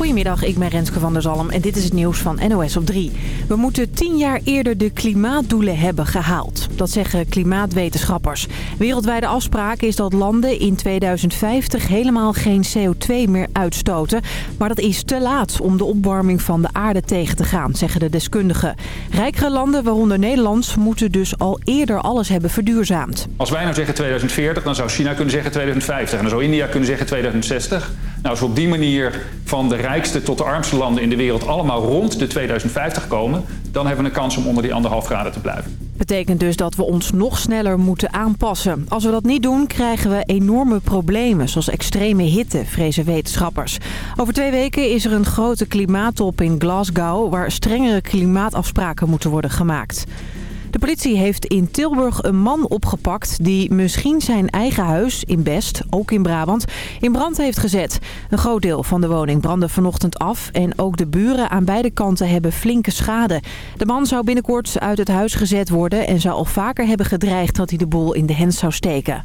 Goedemiddag, ik ben Renske van der Zalm en dit is het nieuws van NOS op 3. We moeten tien jaar eerder de klimaatdoelen hebben gehaald. Dat zeggen klimaatwetenschappers. Wereldwijde afspraak is dat landen in 2050 helemaal geen CO2 meer uitstoten. Maar dat is te laat om de opwarming van de aarde tegen te gaan, zeggen de deskundigen. Rijkere landen, waaronder Nederland, moeten dus al eerder alles hebben verduurzaamd. Als wij nou zeggen 2040, dan zou China kunnen zeggen 2050. En dan zou India kunnen zeggen 2060. Nou, als we op die manier van de rijkste tot de armste landen in de wereld allemaal rond de 2050 komen... dan hebben we een kans om onder die anderhalf graden te blijven. Betekent dus dat we ons nog sneller moeten aanpassen. Als we dat niet doen, krijgen we enorme problemen, zoals extreme hitte, vrezen wetenschappers. Over twee weken is er een grote klimaattop in Glasgow... waar strengere klimaatafspraken moeten worden gemaakt. De politie heeft in Tilburg een man opgepakt die misschien zijn eigen huis in Best, ook in Brabant, in brand heeft gezet. Een groot deel van de woning brandde vanochtend af en ook de buren aan beide kanten hebben flinke schade. De man zou binnenkort uit het huis gezet worden en zou al vaker hebben gedreigd dat hij de boel in de hens zou steken.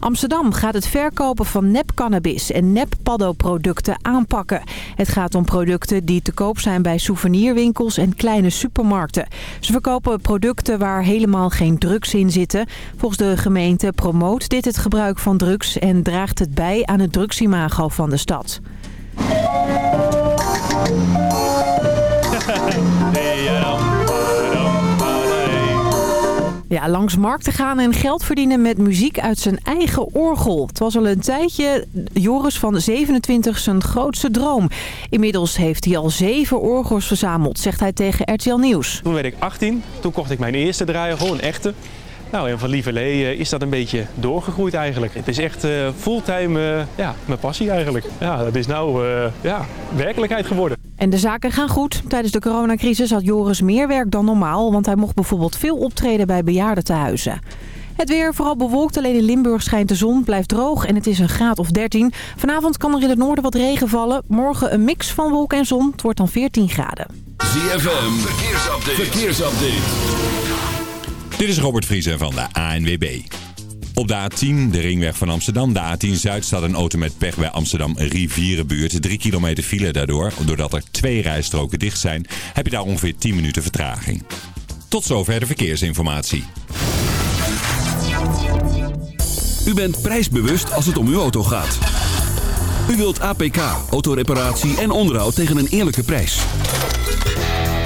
Amsterdam gaat het verkopen van nep-cannabis en nep-paddo-producten aanpakken. Het gaat om producten die te koop zijn bij souvenirwinkels en kleine supermarkten. Ze verkopen producten waar helemaal geen drugs in zitten. Volgens de gemeente promoot dit het gebruik van drugs en draagt het bij aan het drugsimago van de stad. Ja, langs markten gaan en geld verdienen met muziek uit zijn eigen orgel. Het was al een tijdje Joris van 27 zijn grootste droom. Inmiddels heeft hij al zeven orgels verzameld, zegt hij tegen RTL Nieuws. Toen werd ik 18, toen kocht ik mijn eerste draaier, een echte. Nou, en van lieverlee uh, is dat een beetje doorgegroeid eigenlijk. Het is echt uh, fulltime uh, ja, mijn passie eigenlijk. Ja, dat is nou ja, werkelijkheid geworden. En de zaken gaan goed. Tijdens de coronacrisis had Joris meer werk dan normaal... want hij mocht bijvoorbeeld veel optreden bij bejaardentehuizen. Het weer vooral bewolkt, alleen in Limburg schijnt de zon, blijft droog en het is een graad of 13. Vanavond kan er in het noorden wat regen vallen. Morgen een mix van wolk en zon, het wordt dan 14 graden. ZFM, verkeersupdate. verkeersupdate. Dit is Robert Vriezen van de ANWB. Op de A10, de ringweg van Amsterdam, de A10 Zuid, staat een auto met pech bij Amsterdam Rivierenbuurt. Drie kilometer file daardoor. Doordat er twee rijstroken dicht zijn, heb je daar ongeveer 10 minuten vertraging. Tot zover de verkeersinformatie. U bent prijsbewust als het om uw auto gaat. U wilt APK, autoreparatie en onderhoud tegen een eerlijke prijs.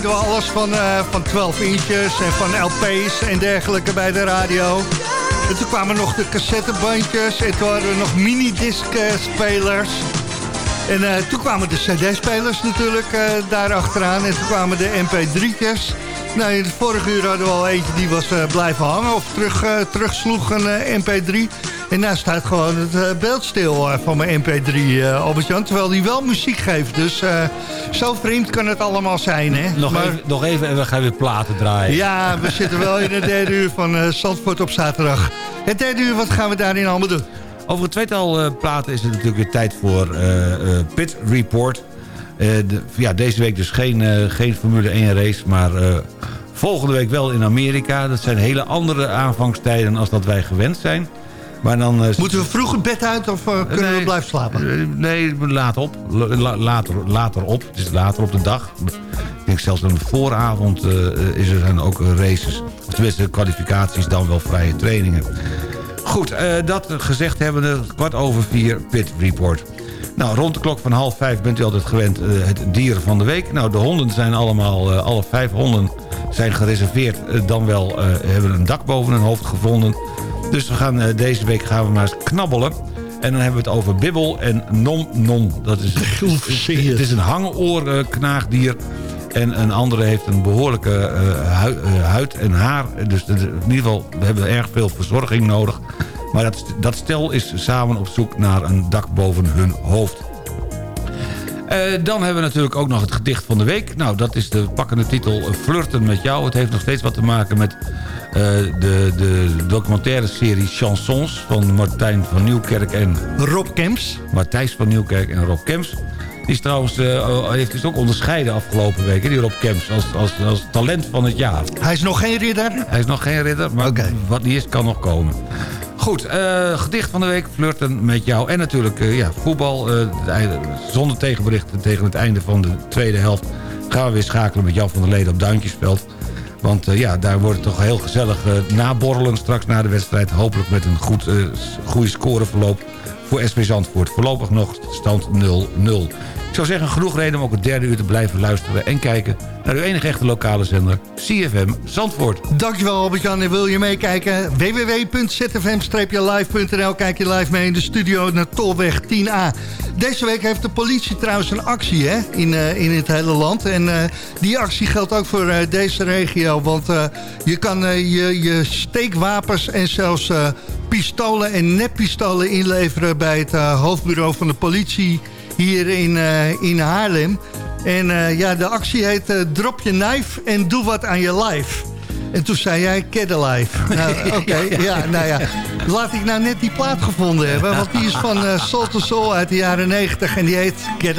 Draaiden we alles van, eh, van 12 inches en van LP's en dergelijke bij de radio. En toen kwamen nog de cassettebandjes en toen hadden we nog minidisc-spelers. En eh, toen kwamen de cd-spelers natuurlijk eh, daar achteraan en toen kwamen de mp3'tjes. Nou, in het vorige uur hadden we al eentje die was blijven hangen of terug, terugsloeg een eh, mp3. En daar staat gewoon het eh, beeld stil eh, van mijn mp3, eh Albert-Jan. Terwijl die wel muziek geeft. Dus eh, zo vreemd kan het allemaal zijn, hè? Nog, Maar- even, nog even en we gaan weer platen draaien. Ja, we zitten wel in het derde uur van eh Zandvoort op zaterdag. Het derde uur, wat gaan we daarin allemaal doen? Over een tweetal eh, platen is het natuurlijk weer tijd voor eh, eh, Pit Report. Eh, de- ja, deze week dus geen, eh, geen Formule 1 race, maar eh, volgende week wel in Amerika. Dat zijn hele andere aanvangstijden als dat wij gewend zijn. Maar dan, eh, Moeten we vroeg het bed uit of eh, kunnen we blijven slapen? Eh, Nee, laat op. La- later, later op. Het is later op de dag. Ik denk zelfs aan de vooravond is er dan ook races. Of tenminste kwalificaties, dan wel vrije trainingen. Goed, dat gezegd hebben we kwart over vier Pit Report. Nou, rond de klok van half vijf bent u altijd gewend het dier van de week. Nou, de honden zijn allemaal, alle vijf honden zijn gereserveerd. dan wel hebben een dak boven hun hoofd gevonden. Dus we gaan, eh, deze week gaan we maar eens knabbelen. En dan hebben we het over bibbel en nom-nom. Dat is, het is een hangoor-knaagdier. En een andere heeft een behoorlijke eh, eh, huid en haar. Dus in ieder geval, we hebben erg veel verzorging nodig. Maar dat, dat stel is samen op zoek naar een dak boven hun hoofd. Eh, dan hebben we natuurlijk ook nog het gedicht van de week. Nou, dat is de pakkende titel eh, Flirten met jou. Het heeft nog steeds wat te maken met eh, de, de documentaire serie Chansons... van Martijn van Nieuwkerk en... Rob Kemps. Matthijs van Nieuwkerk en Rob Kemps. Die is trouwens, eh, heeft dus ook onderscheiden afgelopen weken, die Rob Kemps, als, als, als talent van het jaar. Hij is nog geen ridder? Hij is nog geen ridder, maar wat die is, kan nog komen. Goed, eh, gedicht van de week, flirten met jou. En natuurlijk eh, ja, voetbal, eh, zonder tegenberichten tegen het einde van de tweede helft... gaan we weer schakelen met Jan van der Leden op Duintjesveld. Want ja, daar wordt het toch heel gezellig naborrelen straks na de wedstrijd. Hopelijk met een goed, goede scoreverloop voor SV Zandvoort. Voorlopig nog stand 0-0. Ik zou zeggen, genoeg reden om ook het derde uur te blijven luisteren... en kijken naar uw enige echte lokale zender, CFM Zandvoort. Dankjewel Albert-Jan. En wil je meekijken? www.zfm-live.nl Kijk je live mee in de studio naar Tolweg 10A. Deze week heeft de politie trouwens een actie hè, in, eh, in het hele land. En eh, die actie geldt ook voor eh, deze regio. Want je kan je, je steekwapens en zelfs pistolen en neppistolen inleveren... bij het hoofdbureau van de politie hier in, eh, in Haarlem. En eh, ja, de actie heet eh, Drop je knife en doe wat aan je life. En toen zei jij, alive. Nou, oké, ja, nou ja. Laat ik nou net die plaat gevonden hebben. Want die is van eh, Soul to Soul uit de jaren 90 en die heet Get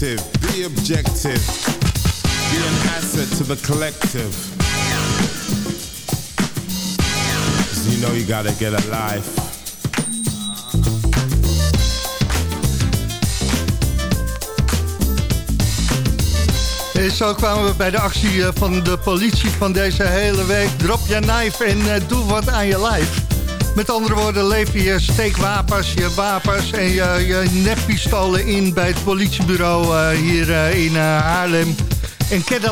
Be objective, be an asset to the collective. 'Cause you know you gotta get a life. En zo kwamen we bij de actie eh, van de politie van deze hele week. Drop je knife en eh, doe wat aan je lijf. Met andere woorden, lever je steekwapens, je wapens en je, je neppistolen in bij het politiebureau eh, hier eh, in eh, Haarlem. En Get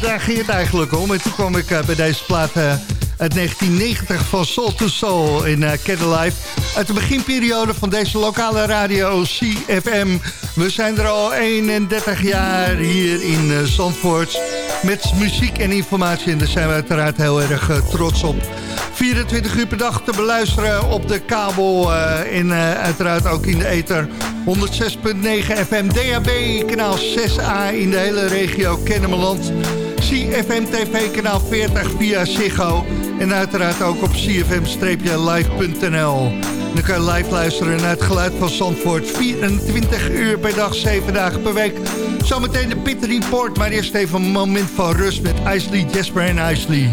daar ging het eigenlijk om. En toen kwam ik bij deze plaat uit 1990 van Soul to Soul in uh, Get Alive. Uit de beginperiode van deze lokale radio CFM. We zijn er al 31 jaar hier in eh, Zandvoort. Met muziek en informatie. En daar zijn we uiteraard heel erg eh, trots op. 24 uur per dag te beluisteren op de kabel. eh, en eh, uiteraard ook in de ether. 106.9 FM DAB, kanaal 6A in de hele regio Kennemerland. CFM TV kanaal 40 via Ziggo. En uiteraard ook op cfm-live.nl. Dan kan je live luisteren naar het geluid van Zandvoort. 24 uur per dag, 7 dagen per week. Zometeen de Pit Report, maar eerst even een moment van rust met Isley, Jasper en Isley.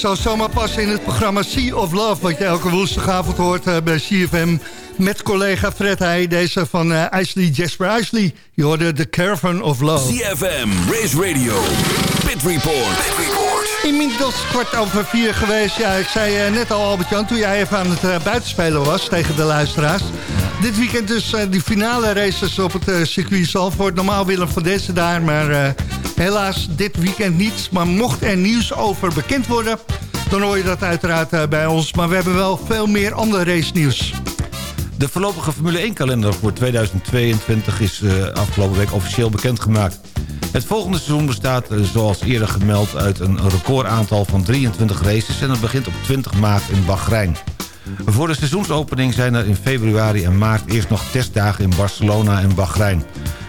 Zal zomaar passen in het programma Sea of Love... wat je elke woensdagavond hoort eh, bij CFM... met collega Fred Heij, deze van Isley Jasper Isley. Je hoorde The Caravan of Love. CFM, Race Radio, Pit Report. Inmiddels kwart over vier geweest. Ja, ik zei eh, net al, Albert-Jan, toen jij even aan het buitenspelen was tegen de luisteraars. Dit weekend dus die finale races op het circuit Zalvoort. Normaal Willem van deze daar, maar helaas dit weekend niet. Maar mocht er nieuws over bekend worden, dan hoor je dat uiteraard eh, bij ons. Maar we hebben wel veel meer ander race nieuws. De voorlopige Formule 1-kalender voor 2022 is eh, afgelopen week officieel bekendgemaakt. Het volgende seizoen bestaat, eh, zoals eerder gemeld, uit een recordaantal van 23 races... en dat begint op 20 maart in Bahrein. Voor de seizoensopening zijn er in februari en maart eerst nog testdagen in Barcelona en Bahrein.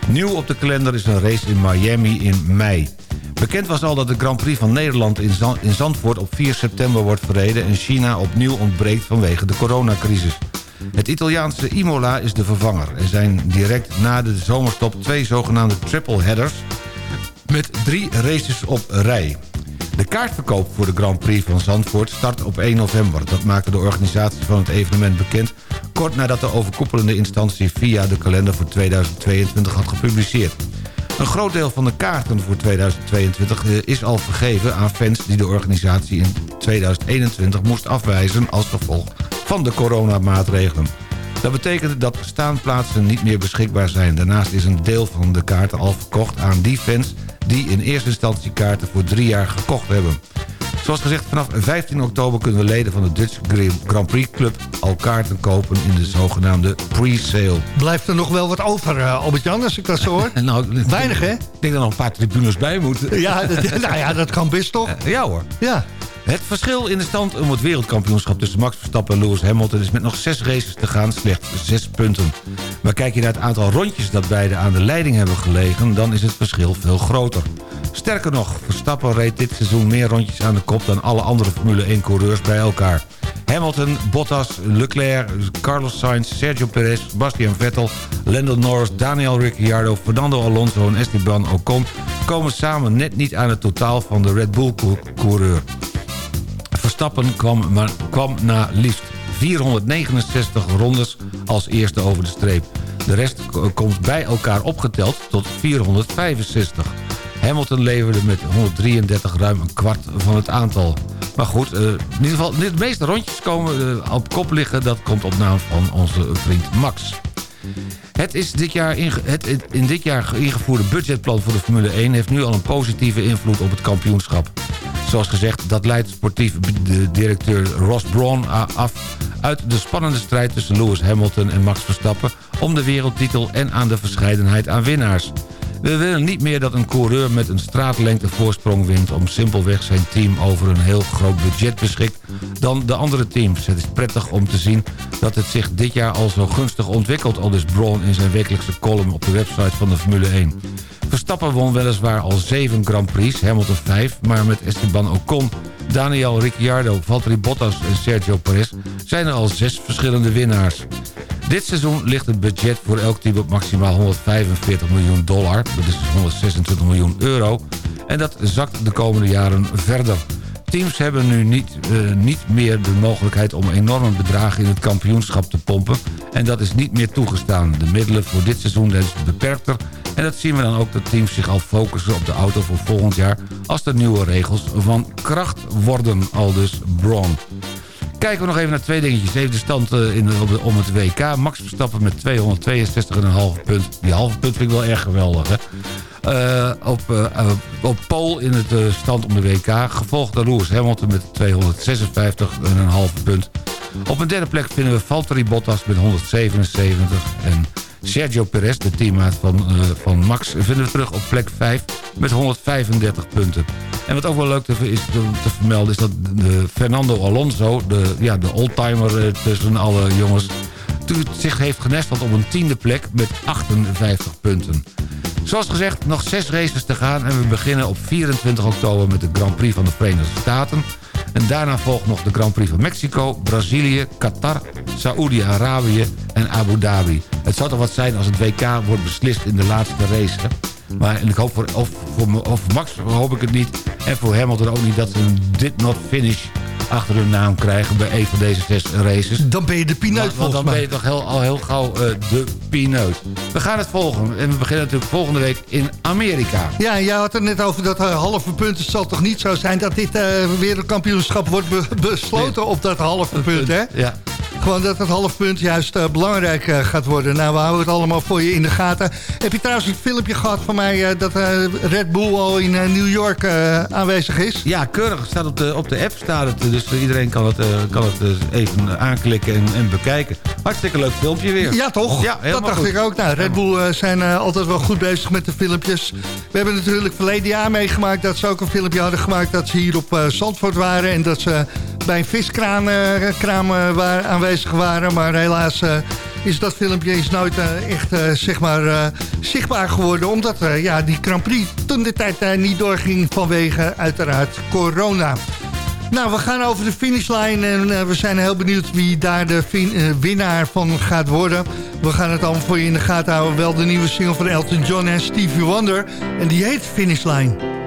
Nieuw op de kalender is een race in Miami in mei. Bekend was al dat de Grand Prix van Nederland in, Zand- in Zandvoort op 4 september wordt verreden... en China opnieuw ontbreekt vanwege de coronacrisis. Het Italiaanse Imola is de vervanger. Er zijn direct na de zomerstop twee zogenaamde triple headers... met drie races op rij. De kaartverkoop voor de Grand Prix van Zandvoort start op 1 november. Dat maakte de organisatie van het evenement bekend... kort nadat de overkoepelende instantie via de kalender voor 2022 had gepubliceerd. Een groot deel van de kaarten voor 2022 eh, is al vergeven aan fans die de organisatie in 2021 moest afwijzen als gevolg van de coronamaatregelen. Dat betekent dat staanplaatsen niet meer beschikbaar zijn. Daarnaast is een deel van de kaarten al verkocht aan die fans... die in eerste instantie kaarten voor drie jaar gekocht hebben. Zoals gezegd, vanaf 15 oktober kunnen leden van de Dutch Grand Prix Club... al kaarten kopen in de zogenaamde pre-sale. Blijft er nog wel wat over, eh, Albert-Jan, als ik dat zo hoor? Nou, Weinig, hè? Ik denk dat er nog een paar tribunes bij moeten. Ja, dat, nou ja, dat kan best toch? Ja hoor. Ja. Het verschil in de stand om het wereldkampioenschap tussen Max Verstappen en Lewis Hamilton is met nog zes races te gaan slechts zes punten. Maar kijk je naar het aantal rondjes dat beide aan de leiding hebben gelegen, dan is het verschil veel groter. Sterker nog, Verstappen reed dit seizoen meer rondjes aan de kop dan alle andere Formule 1 coureurs bij elkaar. Hamilton, Bottas, Leclerc, Carlos Sainz, Sergio Perez, Bastian Vettel, Lando Norris, Daniel Ricciardo, Fernando Alonso en Esteban Ocon komen samen net niet aan het totaal van de Red Bull coureur. Verstappen kwam, maar, kwam na liefst 469 rondes als eerste over de streep. De rest komt bij elkaar opgeteld tot 465. Hamilton leverde met 133 ruim een kwart van het aantal. Maar goed, eh, in ieder geval, de meeste rondjes komen eh, op kop liggen. Dat komt op naam van onze vriend Max. Het, is dit jaar het in dit jaar ingevoerde budgetplan voor de Formule 1... heeft nu al een positieve invloed op het kampioenschap. Zoals gezegd, dat leidt sportief de directeur Ross Brawn af... uit de spannende strijd tussen Lewis Hamilton en Max Verstappen... om de wereldtitel en aan de verscheidenheid aan winnaars. We willen niet meer dat een coureur met een straatlengte voorsprong wint... om simpelweg zijn team over een heel groot budget beschikt... dan de andere teams. Het is prettig om te zien dat het zich dit jaar al zo gunstig ontwikkelt... al dus Braun in zijn wekelijkse column op de website van de Formule 1. Verstappen won weliswaar al zeven Grand Prix, Hamilton 5... maar met Esteban Ocon, Daniel Ricciardo, Valtteri Bottas en Sergio Perez... zijn er al zes verschillende winnaars. Dit seizoen ligt het budget voor elk team op maximaal 145 miljoen dollar. Dat is 126 miljoen euro. En dat zakt de komende jaren verder. Teams hebben nu niet, eh, niet meer de mogelijkheid om enorme bedragen in het kampioenschap te pompen. En dat is niet meer toegestaan. De middelen voor dit seizoen zijn dus beperkter. En dat zien we dan ook dat teams zich al focussen op de auto voor volgend jaar... als de nieuwe regels van kracht worden, al dus Braun. Kijken we nog even naar twee dingetjes. Even de stand eh, in, om het WK. Max Verstappen met 262,5 punt. Die halve punt vind ik wel erg geweldig, hè? Eh, op, eh, op pole in het stand om de WK. Gevolgd door Lewis Hamilton met 256,5 punt. Op een derde plek vinden we Valtteri Bottas met 177. En Sergio Perez, de teammaat van, eh, van Max... vinden we terug op plek 5 met 135 punten. En wat ook wel leuk te, is te, vermelden... is dat de Fernando Alonso, de, ja, de oldtimer eh, tussen alle jongens... zich heeft genesteld op een tiende plek met 58 punten. Zoals gezegd, nog zes races te gaan... en we beginnen op 24 oktober met de Grand Prix van de Verenigde Staten... En daarna volgt nog de Grand Prix van Mexico, Brazilië, Qatar, Saoedi-Arabië en Abu Dhabi. Het zou toch wat zijn als het WK wordt beslist in de laatste race. hè? Maar en ik hoop voor, of, voor, of Max hoop ik het niet. En voor Hamilton ook niet dat ze een did not finish achter hun naam krijgen bij een van deze zes races. Dan ben je de pineut volgens dan mij. ben je toch heel, al heel gauw eh, de pineut. We gaan het volgen. En we beginnen natuurlijk volgende week in Amerika. Ja, jij had het net over dat eh, halve punt. Het zal toch niet zo zijn dat dit eh, wereldkampioenschap wordt be- besloten op dat halve punt, hè? Ja. Gewoon dat het halve punt juist belangrijk gaat worden. Nou, we houden het allemaal voor je in de gaten. Heb je trouwens een filmpje gehad van mij eh, dat eh, Red Bull al in eh, New York aanwezig is? Ja, keurig. Staat op de, op de app staat het. Dus iedereen kan het, kan het even aanklikken en, en bekijken. Hartstikke leuk filmpje weer. Ja, toch? Ja, dat dacht goed. ik ook. Nou, Red Bull zijn altijd wel goed bezig met de filmpjes. We hebben natuurlijk verleden jaar meegemaakt... dat ze ook een filmpje hadden gemaakt... dat ze hier op Zandvoort waren... en dat ze bij een viskraam kraam, waar, aanwezig waren. Maar helaas is dat filmpje is nooit eh, echt eh, zeg maar, eh, zichtbaar geworden... omdat ja, die Grand Prix toen de tijd niet doorging... vanwege uiteraard corona. Nou, we gaan over de finishlijn en we zijn heel benieuwd wie daar de winnaar van gaat worden. We gaan het allemaal voor je in de gaten houden. Wel de nieuwe single van Elton John en Stevie Wonder. En die heet Finishline.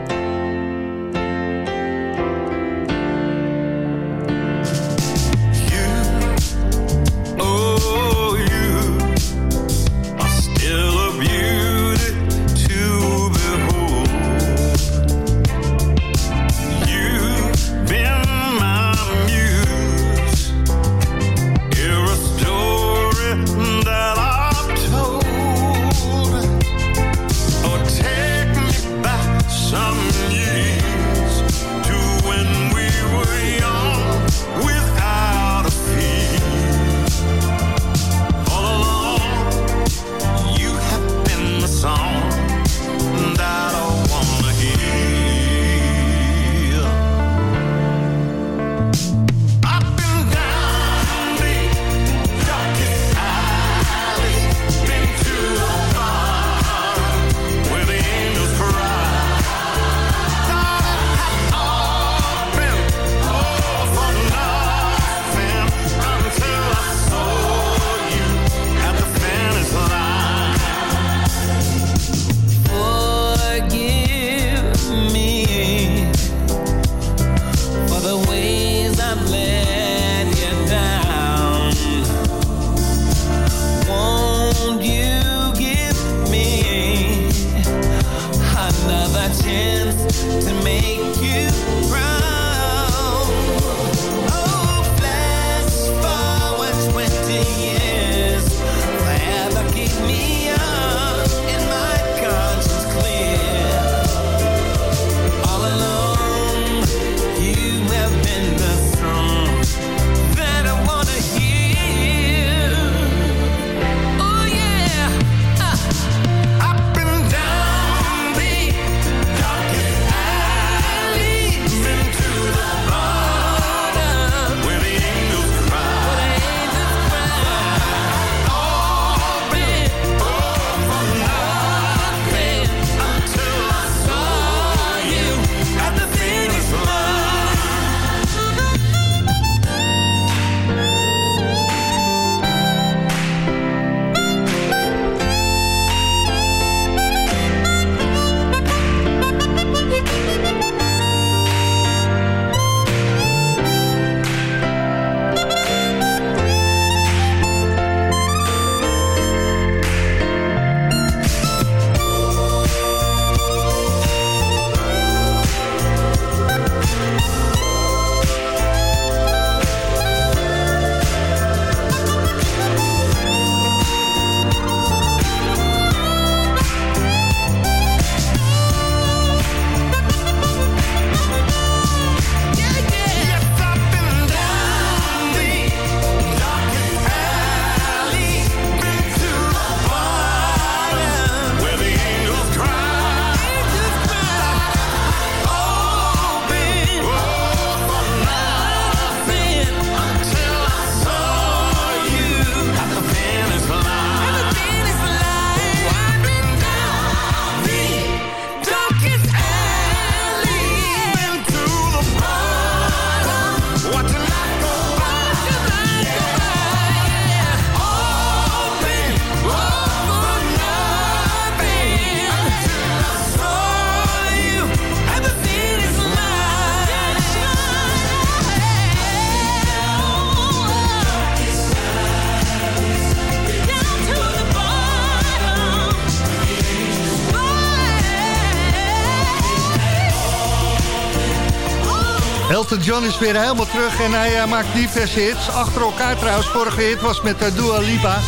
John is weer helemaal terug en hij eh, maakt diverse hits. Achter elkaar trouwens, vorige hit was met uh, Dua Lipa.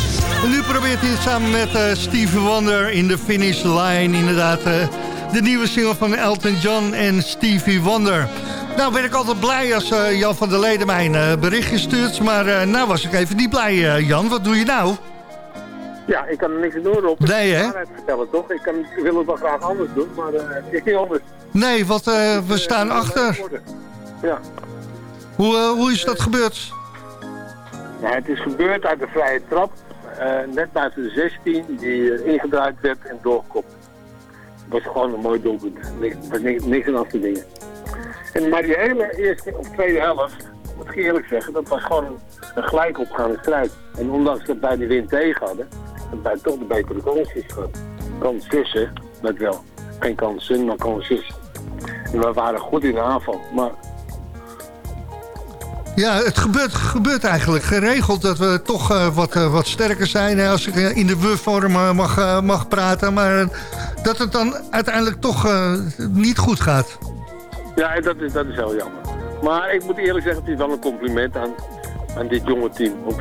En nu probeert hij het samen met eh, Stevie Wonder in de finish line. Inderdaad, eh, de nieuwe single van Elton John en Stevie Wonder. Nou ben ik altijd blij als eh, Jan van der Leden mij een eh, berichtje stuurt. Maar eh, nou was ik even niet blij, eh, Jan. Wat doe je nou? Ja, ik kan er niks aan doen op. Nee, hè? waarheid vertellen, toch? Ik, kan, ik wil het wel graag anders doen, maar eh, het is niet anders. Nee, want eh, we staan achter. Ja. Hoe, eh, hoe is dat gebeurd? ja, het is gebeurd uit de vrije trap. eh, net buiten de 16, die eh, ingedraaid werd en doorgekopt. Het was gewoon een mooi doelpunt. Niks, was niks, niks aan te dingen. En, maar die hele eerste of tweede helft, moet ik eerlijk zeggen, dat was gewoon een, een gelijk opgaande strijd. En ondanks dat wij die win tegen hadden, dat wij toch de betere kansjes gehad. Kansen, dat wel. Geen kansen, maar kansjes. En we waren goed in de aanval. Maar Ja, het gebeurt, gebeurt eigenlijk geregeld dat we toch eh, wat, eh, wat sterker zijn... hè, als ik eh, in de we-vorm mag, mag praten. Maar dat het dan uiteindelijk toch niet goed gaat. Ja, dat is, dat is heel jammer. Maar ik moet eerlijk zeggen, het is wel een compliment aan, aan dit jonge team. Want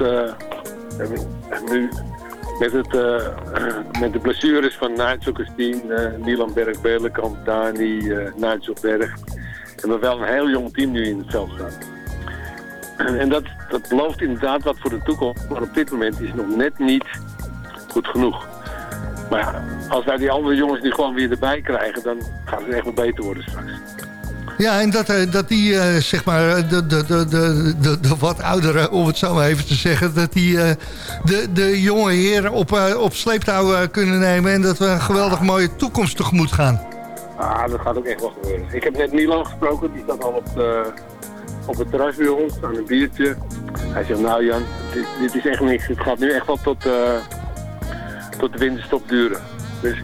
nu met, het, met de blessures van Nigel Christine, Milan Berg, Dani, eh Nigel hebben we wel een heel jong team nu in het veld staan. En dat, dat belooft inderdaad wat voor de toekomst. Maar op dit moment is het nog net niet goed genoeg. Maar ja, als wij die andere jongens die gewoon weer erbij krijgen... dan gaat het echt wel beter worden straks. Ja, en dat, eh, dat die, eh, zeg maar, de, de, de, de, de, de wat oudere, om het zo maar even te zeggen... dat die eh, de, de jonge heren op, eh, op sleeptouw eh, kunnen nemen... en dat we een geweldig mooie toekomst tegemoet gaan. Ah, dat gaat ook echt wel gebeuren. Ik heb net Milan gesproken, die staat al op, de, op het terras bij ons aan een biertje. Hij zegt, nou Jan, dit, dit is echt niks. Het gaat nu echt wel tot, eh, tot de winterstop duren. Dus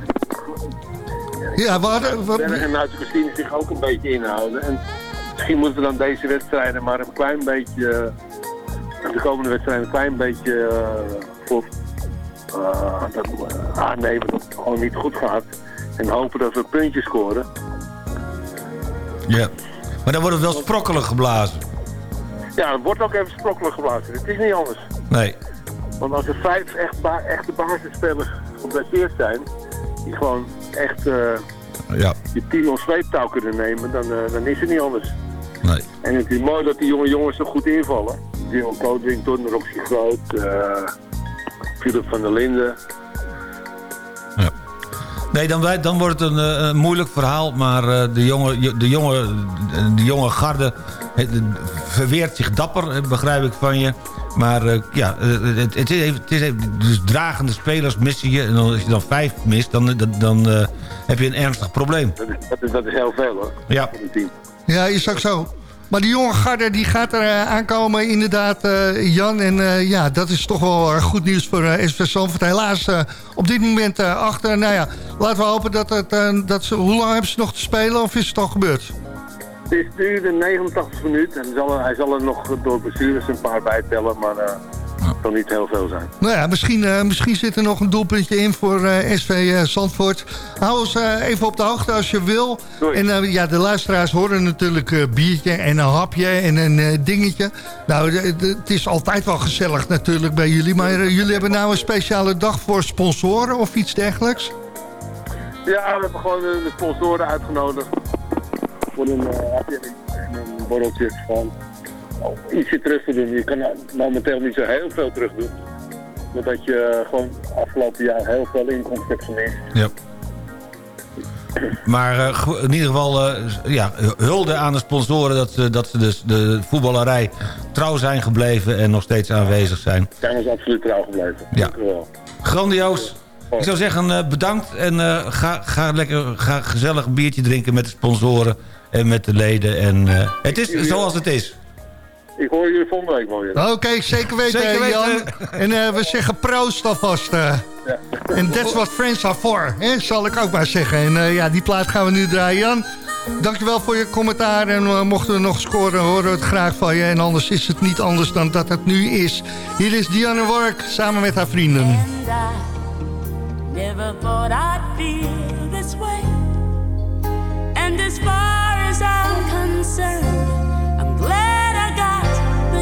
Ja, we- Berg en Nuitse Christine zich ook een beetje inhouden. En misschien moeten we dan deze wedstrijden maar een klein beetje, eh, de komende wedstrijden een klein beetje eh, voor dat, aannemen dat het gewoon niet goed gaat. En hopen dat we puntjes scoren. Ja. Maar dan wordt het wel sprokkelig geblazen. Ja, het wordt ook even sprokkelig geblazen. Het is niet anders. Nee. Want als er vijf echt ba echte basisspelers geblesseerd zijn, die gewoon echt eh, Ja. je team op sleeptouw kunnen nemen, dan, eh, dan is het niet anders. Nee. En het is mooi dat die jonge jongens zo goed invallen. Dylan Codrington, Roxy Groot, eh Philip van der Linden. Nee, dan, wij- dan wordt het een, eh, een moeilijk verhaal. Maar eh, de, jonge, de, jonge, de jonge garde eh, verweert zich dapper, eh, begrijp ik van je. Maar eh, ja, eh, het, het, is even, het is even... Dus dragende spelers missen je. En dan, als je dan vijf mist, dan, dan, dan eh, heb je een ernstig probleem. Dat is, dat is, dat is heel veel hoor. Ja. Voor een team. Ja, is ook zo. Maar die jonge garde die gaat er eh, aankomen, inderdaad, eh, Jan. En eh, ja, dat is toch wel goed nieuws voor Zandvoort. Helaas op dit moment achter. Nou ja, laten we hopen dat het... dat ze, hoe lang hebben ze nog te spelen of is het al gebeurd? Het is nu de 89 minuut en hij zal, er- nog door blessures een paar bijtellen, maar zal niet heel veel zijn. Nou ja, misschien, eh, misschien zit er nog een doelpuntje in voor eh, SV eh, Zandvoort. Hou ons eh, even op de hoogte als je wil. En ja, de luisteraars horen natuurlijk biertje en een hapje en een dingetje. Nou, het is altijd wel gezellig natuurlijk bij jullie. Maar jullie hebben nou een speciale dag voor sponsoren of iets dergelijks? Ja, we hebben gewoon de sponsoren uitgenodigd voor een hapje en een borreltje van ietsje terug te doen. Je kan momenteel niet zo heel veel terug doen. Omdat je eh, gewoon afgelopen jaar heel veel inkomsten hebt gemist. Ja. Maar eh, in ieder geval eh, ja, hulde aan de sponsoren... dat, ze- dat ze dus de voetballerij trouw zijn gebleven en nog steeds aanwezig zijn. Zijn ons absoluut trouw gebleven. Ja. Wel. Grandioos. Ik zou zeggen, bedankt en ga, ga lekker ga gezellig een biertje drinken met de sponsoren en met de leden. En het is zoals het is. Ik hoor jullie volgende week wel weer. Oké, zeker weten, Zeker weten. Jan. En eh, we zeggen proost alvast. eh. En that's what friends are for, hè, zal ik ook maar zeggen. En eh, ja, die plaat gaan we nu draaien, Jan. Dankjewel voor je commentaar. En mochten we nog scoren, horen we het graag van je. En anders is het niet anders dan dat het nu is. Hier is Diana Work samen met haar vrienden. And I never thought I'd feel this way. And as far as I'm concerned,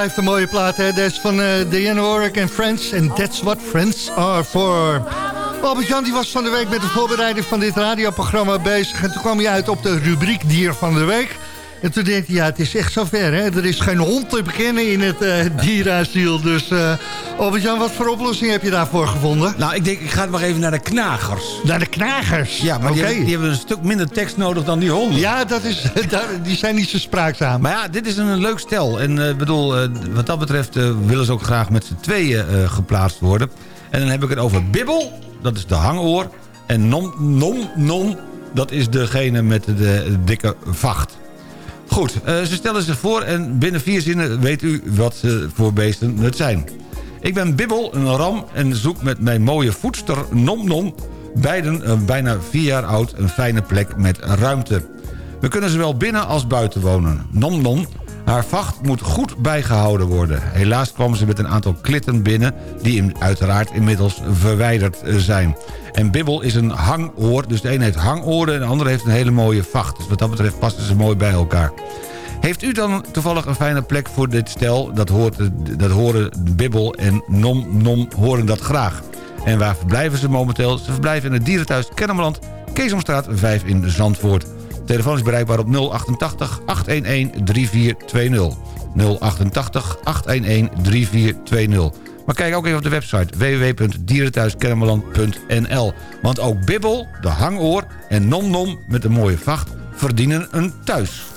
Blijft een mooie plaat, hè? Deze van eh Diana Warwick en Friends. En that's what friends are for. Albert-Jan die was van de week met de voorbereiding van dit radioprogramma bezig. En toen kwam hij uit op de rubriek Dier van de Week. En toen dacht hij, ja, het is echt zover, hè? Er is geen hond te bekennen in het dierenasiel. Dus Albert-Jan, wat voor oplossing heb je daarvoor gevonden? Nou, ik denk, ik ga maar even naar de knagers. Naar de knagers? Ja, maar die, hebben, die hebben een stuk minder tekst nodig dan die honden. Ja, dat is, daar- die zijn niet zo spraakzaam. Maar ja, dit is een leuk stel. En eh, bedoel, wat dat betreft willen ze ook graag met z'n tweeën geplaatst worden. En dan heb ik het over Bibbel, dat is de hangoor. En Nom Nom Nom, dat is degene met de dikke vacht. Goed, eh, ze stellen zich voor en binnen vier zinnen weet u wat ze voor beesten het zijn. Ik ben Bibbel, een ram, en zoek met mijn mooie voedster Nom beiden eh, bijna vier jaar oud een fijne plek met ruimte. We kunnen zowel binnen als buiten wonen. Nom Nom, haar vacht moet goed bijgehouden worden. Helaas kwam ze met een aantal klitten binnen... die uiteraard inmiddels verwijderd eh, zijn. En Bibbel is een hangoor, dus de een heeft hangoren... en de andere heeft een hele mooie vacht. Dus wat dat betreft passen ze mooi bij elkaar. Heeft u dan toevallig een fijne plek voor dit stel? Dat, hoort, dat horen Bibbel en Nom Nom horen dat graag. En waar verblijven ze momenteel? Ze verblijven in het dierenthuis Kennemerland, Keesomstraat 5 in Zandvoort. Telefoon is bereikbaar op 088 811 3420. 088 811 3420. Maar kijk ook even op de website www.dierenthuiskennemerland.nl. Want ook Bibbel, de hangoor en Nom Nom met een mooie vacht verdienen een thuis.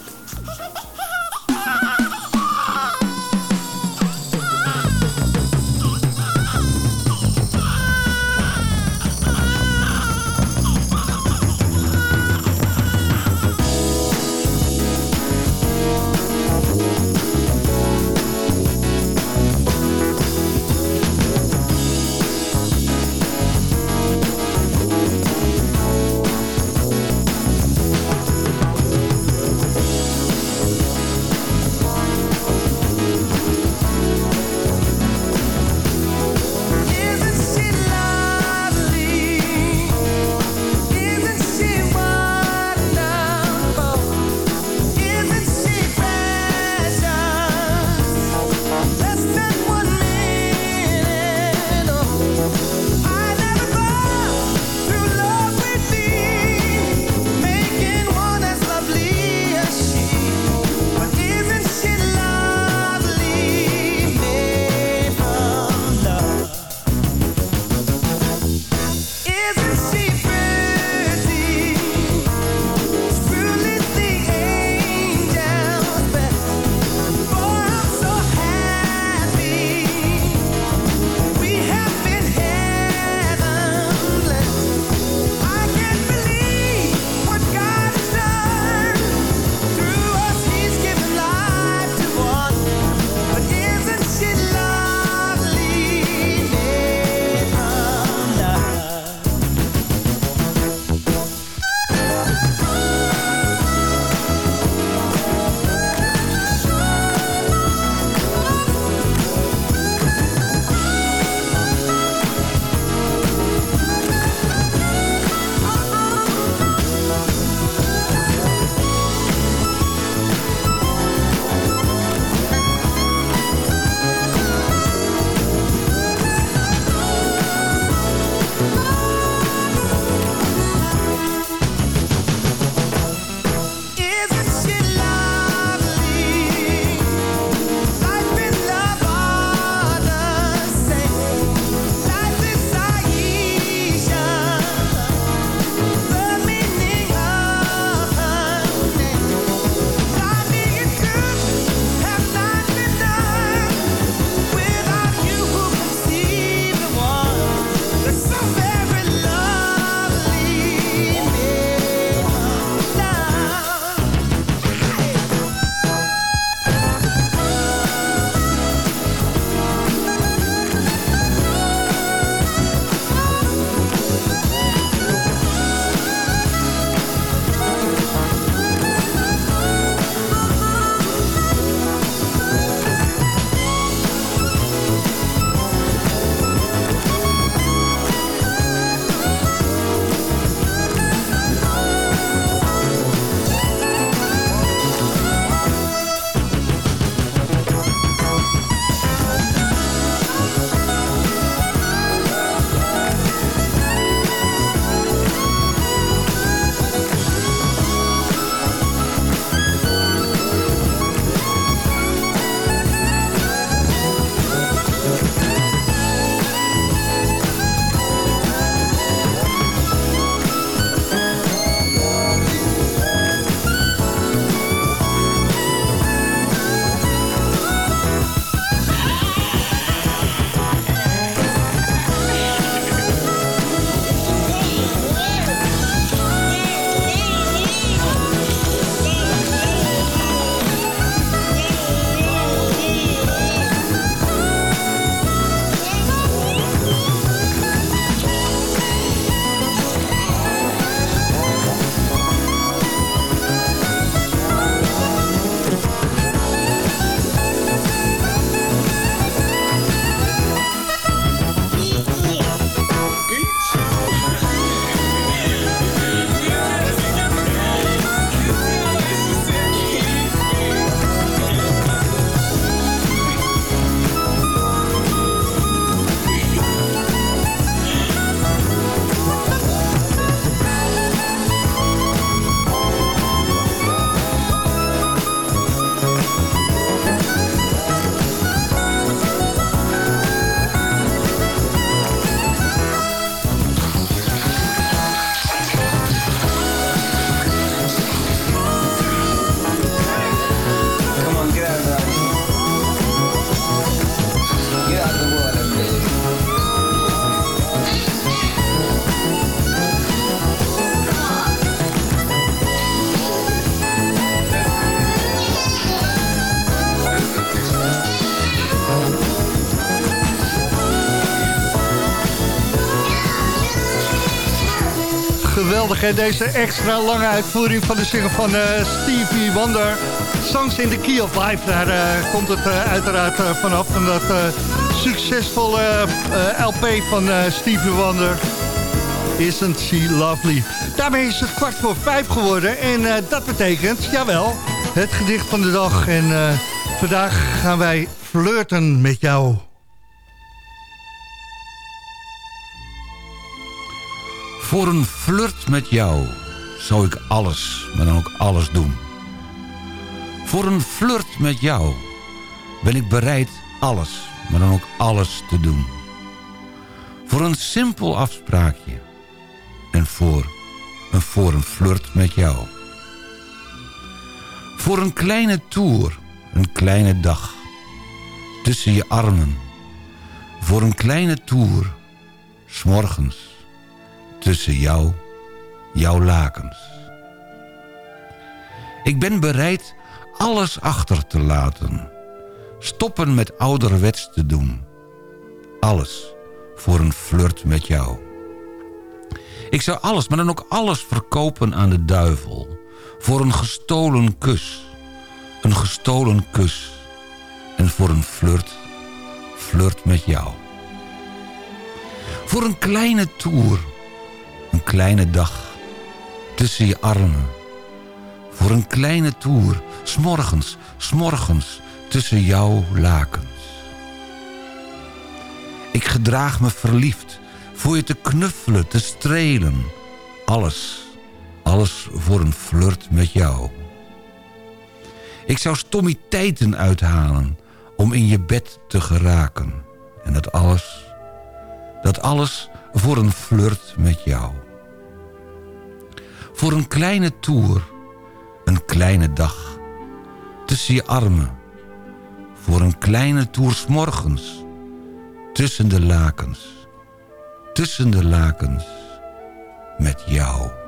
Deze extra lange uitvoering van de single van eh, Stevie Wonder. Songs in the Key of Life, daar eh, komt het eh, uiteraard vanaf. Van dat succesvolle LP van Stevie Wonder. Isn't she lovely? Daarmee is het kwart voor vijf geworden. En dat betekent, jawel, het gedicht van de dag. En vandaag gaan wij flirten met jou. Voor een flirt met jou zou ik alles, maar dan ook alles doen. Voor een flirt met jou ben ik bereid alles, maar dan ook alles te doen. Voor een simpel afspraakje en voor een, voor een flirt met jou. Voor een kleine tour, een kleine dag, tussen je armen. Voor een kleine tour, s'morgens tussen jou, jouw lakens. Ik ben bereid alles achter te laten. Stoppen met ouderwets te doen. Alles voor een flirt met jou. Ik zou alles, maar dan ook alles verkopen aan de duivel. Voor een gestolen kus. Een gestolen kus. En voor een flirt, flirt met jou. Voor een kleine tour een kleine dag tussen je armen. Voor een kleine toer, s'morgens, s'morgens tussen jouw lakens. Ik gedraag me verliefd, voor je te knuffelen, te strelen. Alles, alles voor een flirt met jou. Ik zou stommiteiten uithalen om in je bed te geraken. En dat alles, dat alles voor een flirt met jou. Voor een kleine toer, een kleine dag, tussen je armen. Voor een kleine toer morgens, tussen de lakens. Tussen de lakens, met jou.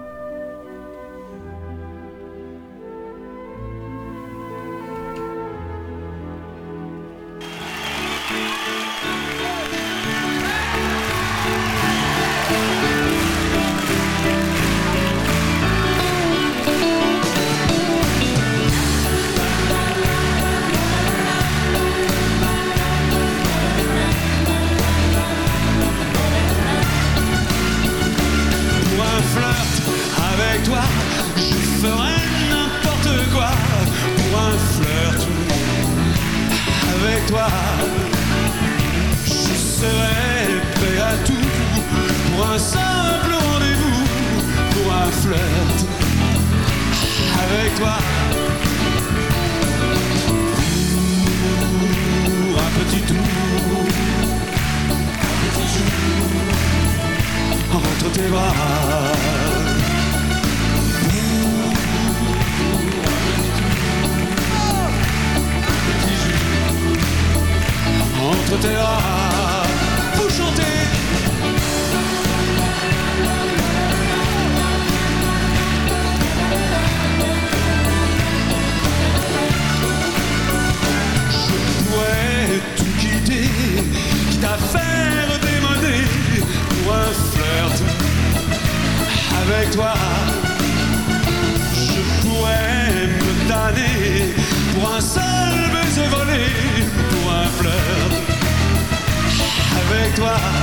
Toi.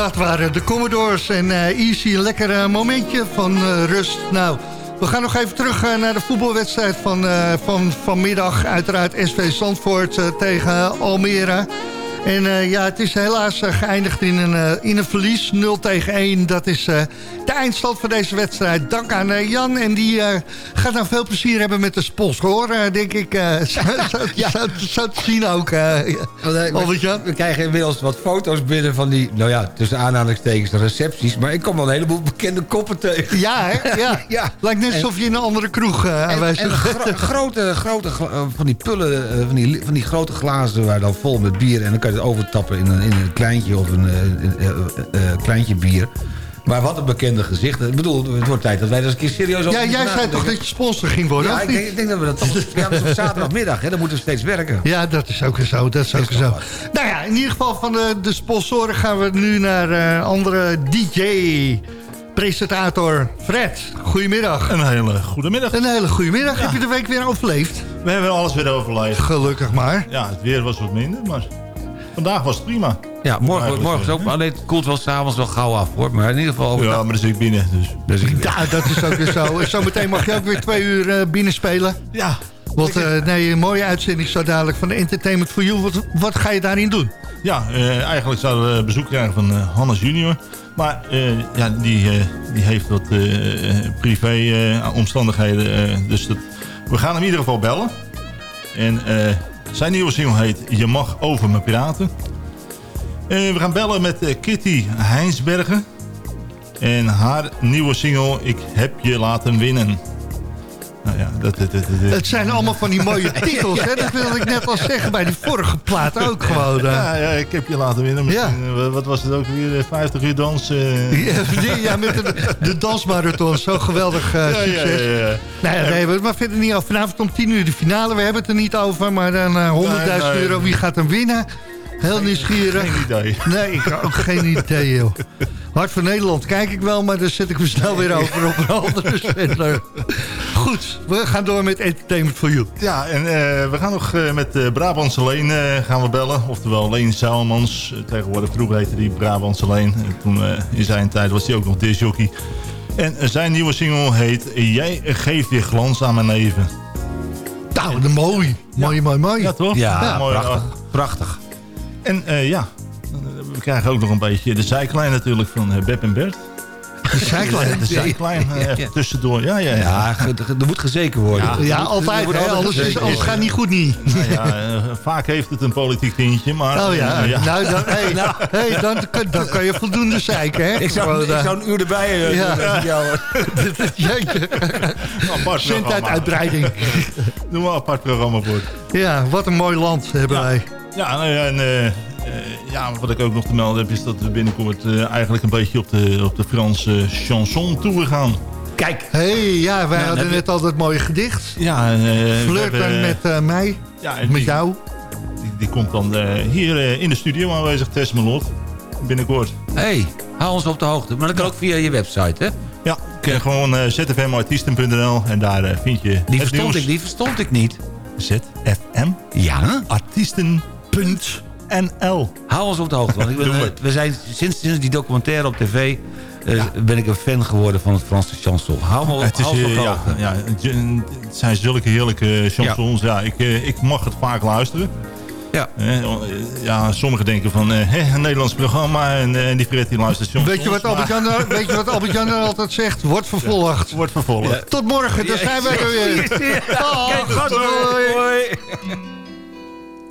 Dat, waren de Commodores en eh, Easy, een lekker eh, momentje van eh, rust. Nou, we gaan nog even terug naar de voetbalwedstrijd van, van vanmiddag. Uiteraard SV Zandvoort tegen Almere. En eh, ja, het is helaas eh, geëindigd in een, eh, in een verlies. 0 tegen 1. Dat is de eindstand van deze wedstrijd. Dank aan Jan. En die gaat nou veel plezier hebben met de sponsor, denk ik. eh, zo, zo, zo, zo te zien ook. Albert-Jan. We krijgen inmiddels wat foto's binnen van die, nou ja, tussen aanhalingstekens recepties. Maar ik kom wel een heleboel bekende koppen tegen. Ja, hè? Ja. ja. Lijkt net alsof je in een andere kroeg En, aanwezig en bent. gro- grote, grote, van die pullen, van die, van die grote glazen waar dan vol met bier... en dan kan je het overtappen in een, in een kleintje of een, eh, een, eh, eh, eh, kleintje bier. Maar wat een bekende gezicht. Ik bedoel, het wordt tijd dat wij er eens een keer serieus over Ja, jij zei toch dat je sponsor ging worden? Ja, ik denk, ik denk dat we dat toch... Ja, dat is op zaterdagmiddag, hè, dan moeten we steeds werken. Ja, dat is ook zo. Dat is ook zo. Nou ja, in ieder geval van de, de sponsoren gaan we nu naar eh andere DJ. Presentator Fred, goedemiddag. Een hele goede middag. Een hele goede middag. Heb je de week weer overleefd? We hebben alles weer overleefd. Gelukkig maar. Ja, het weer was wat minder, maar vandaag was het prima. Ja, morgen, morgen is ook, hè? alleen het koelt wel s'avonds wel gauw af hoor. Maar in ieder geval overdag. Ja, maar dan zit ik binnen. Dus. Dus ik, Ja, dat is ook weer zo. Zometeen mag je ook weer twee uur eh, binnen spelen. Ja. Want eh, nee, een mooie uitzending zo dadelijk van Entertainment for You. Wat, wat ga je daarin doen? Ja, eh, eigenlijk zouden we bezoek krijgen van eh, Hannes junior. Maar eh, ja, die, eh, die heeft wat privé eh, omstandigheden. eh, dus dat, we gaan hem in ieder geval bellen. En eh, zijn nieuwe single heet Je mag over me praten. Eh, we gaan bellen met eh, Kitty Heinsbergen. En haar nieuwe single Ik heb je laten winnen. Nou ja, dat, dat, dat, dat- Het zijn allemaal van die mooie titels. Hè? Dat wilde ik net al zeggen bij die vorige plaat ook gewoon. eh. Ja, ja, ik heb je laten winnen. Misschien, eh, wat was het ook weer? eh, 50 uur dans? eh. Ja, met de, de dansmarathon. Zo geweldig eh, succes. Nou ja, nee, maar verder niet over. Vanavond om 10 uur de finale. We hebben het er niet over. Maar dan eh, 100.000 Nee, nee. euro. Wie gaat hem winnen? Heel nieuwsgierig. Geen idee. Nee, ik heb ook geen idee, joh. Hart van Nederland kijk ik wel, maar daar zet ik me snel weer over op een andere zender. Goed, we gaan door met Entertainment for You. Ja, en eh, we gaan nog eh, met eh, Brabantse Leen eh, gaan we bellen. Oftewel Leen. Eh, tegenwoordig vroeger heette die Brabantse Leen. En toen eh, in zijn tijd was hij ook nog disjockey. En zijn nieuwe single heet Jij geeft weer glans aan mijn leven. Nou, de mooi. Mooi, mooi, mooi. Ja, toch? Ja, mooi. prachtig. Prachtig. En eh, ja, we krijgen ook nog een beetje de zijklijn natuurlijk van eh, Beb en Bert. De zijklijn. De zijklijn eh, even tussendoor. Ja, ja, ja. Ja, er moet gezeken worden. Ja, altijd. Hè? Anders, is, gaat niet goed niet. Nou ja, vaak heeft het een politiek tintje, maar... Oh ja, nou dan, hey, hey, dan, kan- dan kan je voldoende zeiken, hè? Ik zou, Gewoon, ik zou een uur erbij eh, Ja. doen eh, Jeetje. apart Zenduituitbreiding. Doen we een apart programma voor. Ja, wat een mooi land hebben Ja. wij. Ja, nou ja, en eh, eh, ja, wat ik ook nog te melden heb... is dat we binnenkort eh, eigenlijk een beetje op de, op de Franse chanson toe gaan. Kijk, Hé, hey, ja, wij hadden heb je- net al dat mooie gedicht. Ja, en, eh, we Flirten hebben, met eh, mij, ja, en met die, jou. Die, die komt dan eh, hier eh, in de studio aanwezig, Tess Melot. Binnenkort. hey, hou ons op de hoogte. Maar dat kan ook via je website, hè? Ja, kun je gewoon zfmartiesten.nl en daar vind je Die het verstond nieuws. ik, die verstond ik niet. ZFM Ja? artiesten.nl Hou ons op de hoogte. Want ik ben, Doen we. eh, we zijn sinds, sinds die documentaire op tv... eh, ben ik een fan geworden van het Franse chanson. Hou me op, Het, is, hou ons op eh, de ja, hoogte. ja, het zijn zulke heerlijke chansons. Ja. ik, ik mag het vaak luisteren. Ja. Eh, ja, sommigen denken van hè, een Nederlands programma en die Fred die luistert chansons. Weet je wat Albert-Jan er- weet je wat Albert-Jan er altijd zegt? Wordt vervolgd. Wordt vervolgd. Tot morgen, dan zijn we er weer. Dag, doei.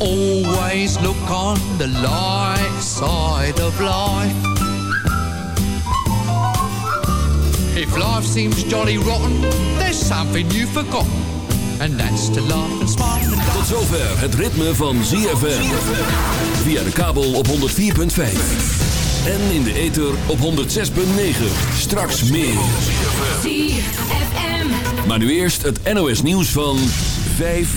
Always look on the light side of life. If life seems jolly rotten, there's something you've forgotten. And that's to laugh and smile and Tot zover het ritme van ZFM. Via de kabel op 104.5. En in de ether op 106.9. Straks meer. Maar nu eerst het NOS nieuws van 5